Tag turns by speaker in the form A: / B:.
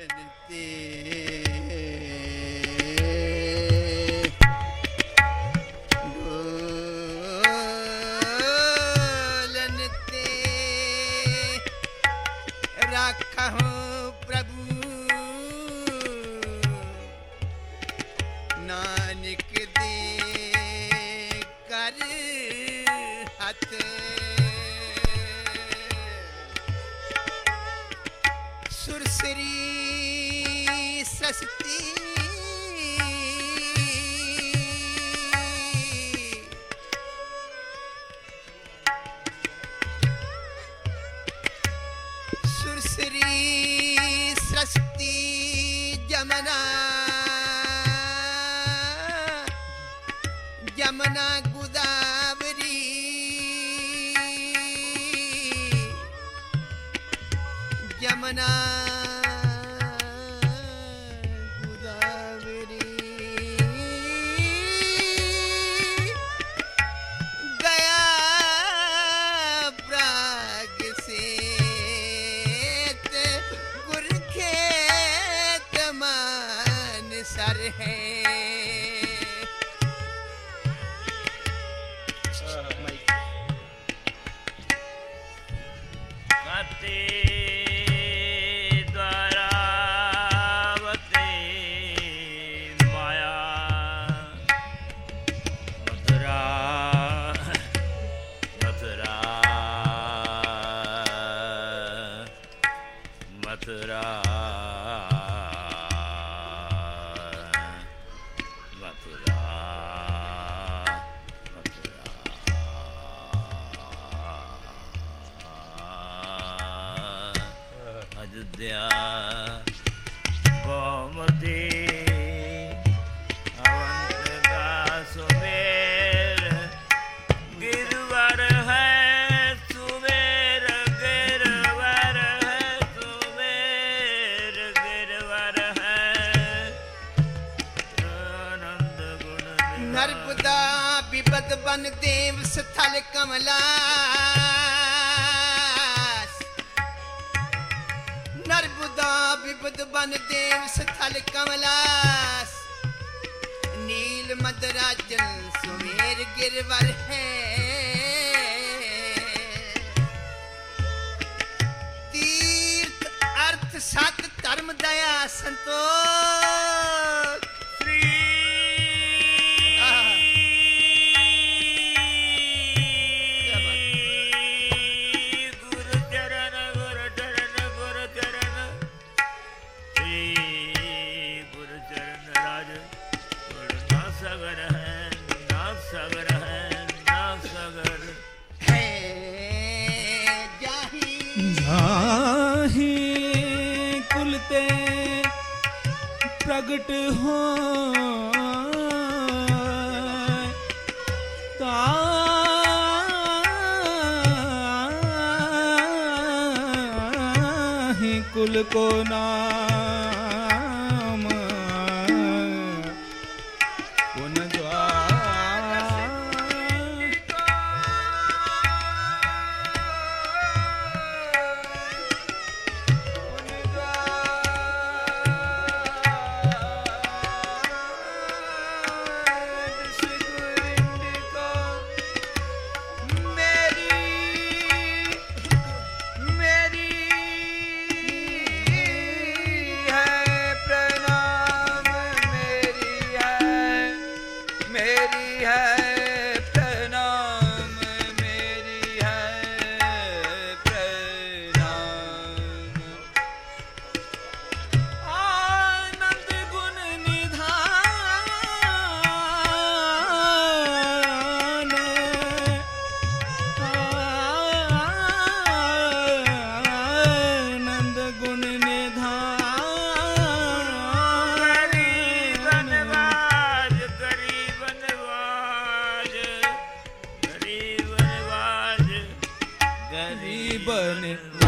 A: Este, ਸੁਰਸਰੀ ਸਸਤੀ ਜਮਨਾ ਜਮਨਾ ਗੁਦਾਵਰੀ
B: ਮਥੁਰਾ ਅਯੁੱਧਿਆ ਗੋਮਤੀ ਅਵੰਤ ਦਾ ਸੁਮੇਰ ਗਿਰਵਰ ਹੈ ਸੁਮੇਰ ਗਿਰਵਰ ਹੈ ਸੁਮੇਰ ਗਿਰਵਰ ਹੈ। ਆਨੰਦ ਗੁਣ
A: ਬਨ ਦੇਵ ਸਥਲ ਕਮਲਾਸ ਨਰਬਦਾ ਬਿਪਦ ਬਨ ਦੇਵ ਸਥਲ ਕਮਲਾਸ। ਨੀਲ ਮਦਰਾਜਨ ਸੁਮੇਰ ਗਿਰਵਰ ਹੈ। ਤੀਰਥ ਅਰਥ ਸਤ ਧਰਮ ਦਇਆ ਸੰਤੋਖ।
C: ਪ੍ਰਗਟ ਹੋ ਤਾਹੀ ਕੁਲ ਕੋ ਨਾਹੀ burning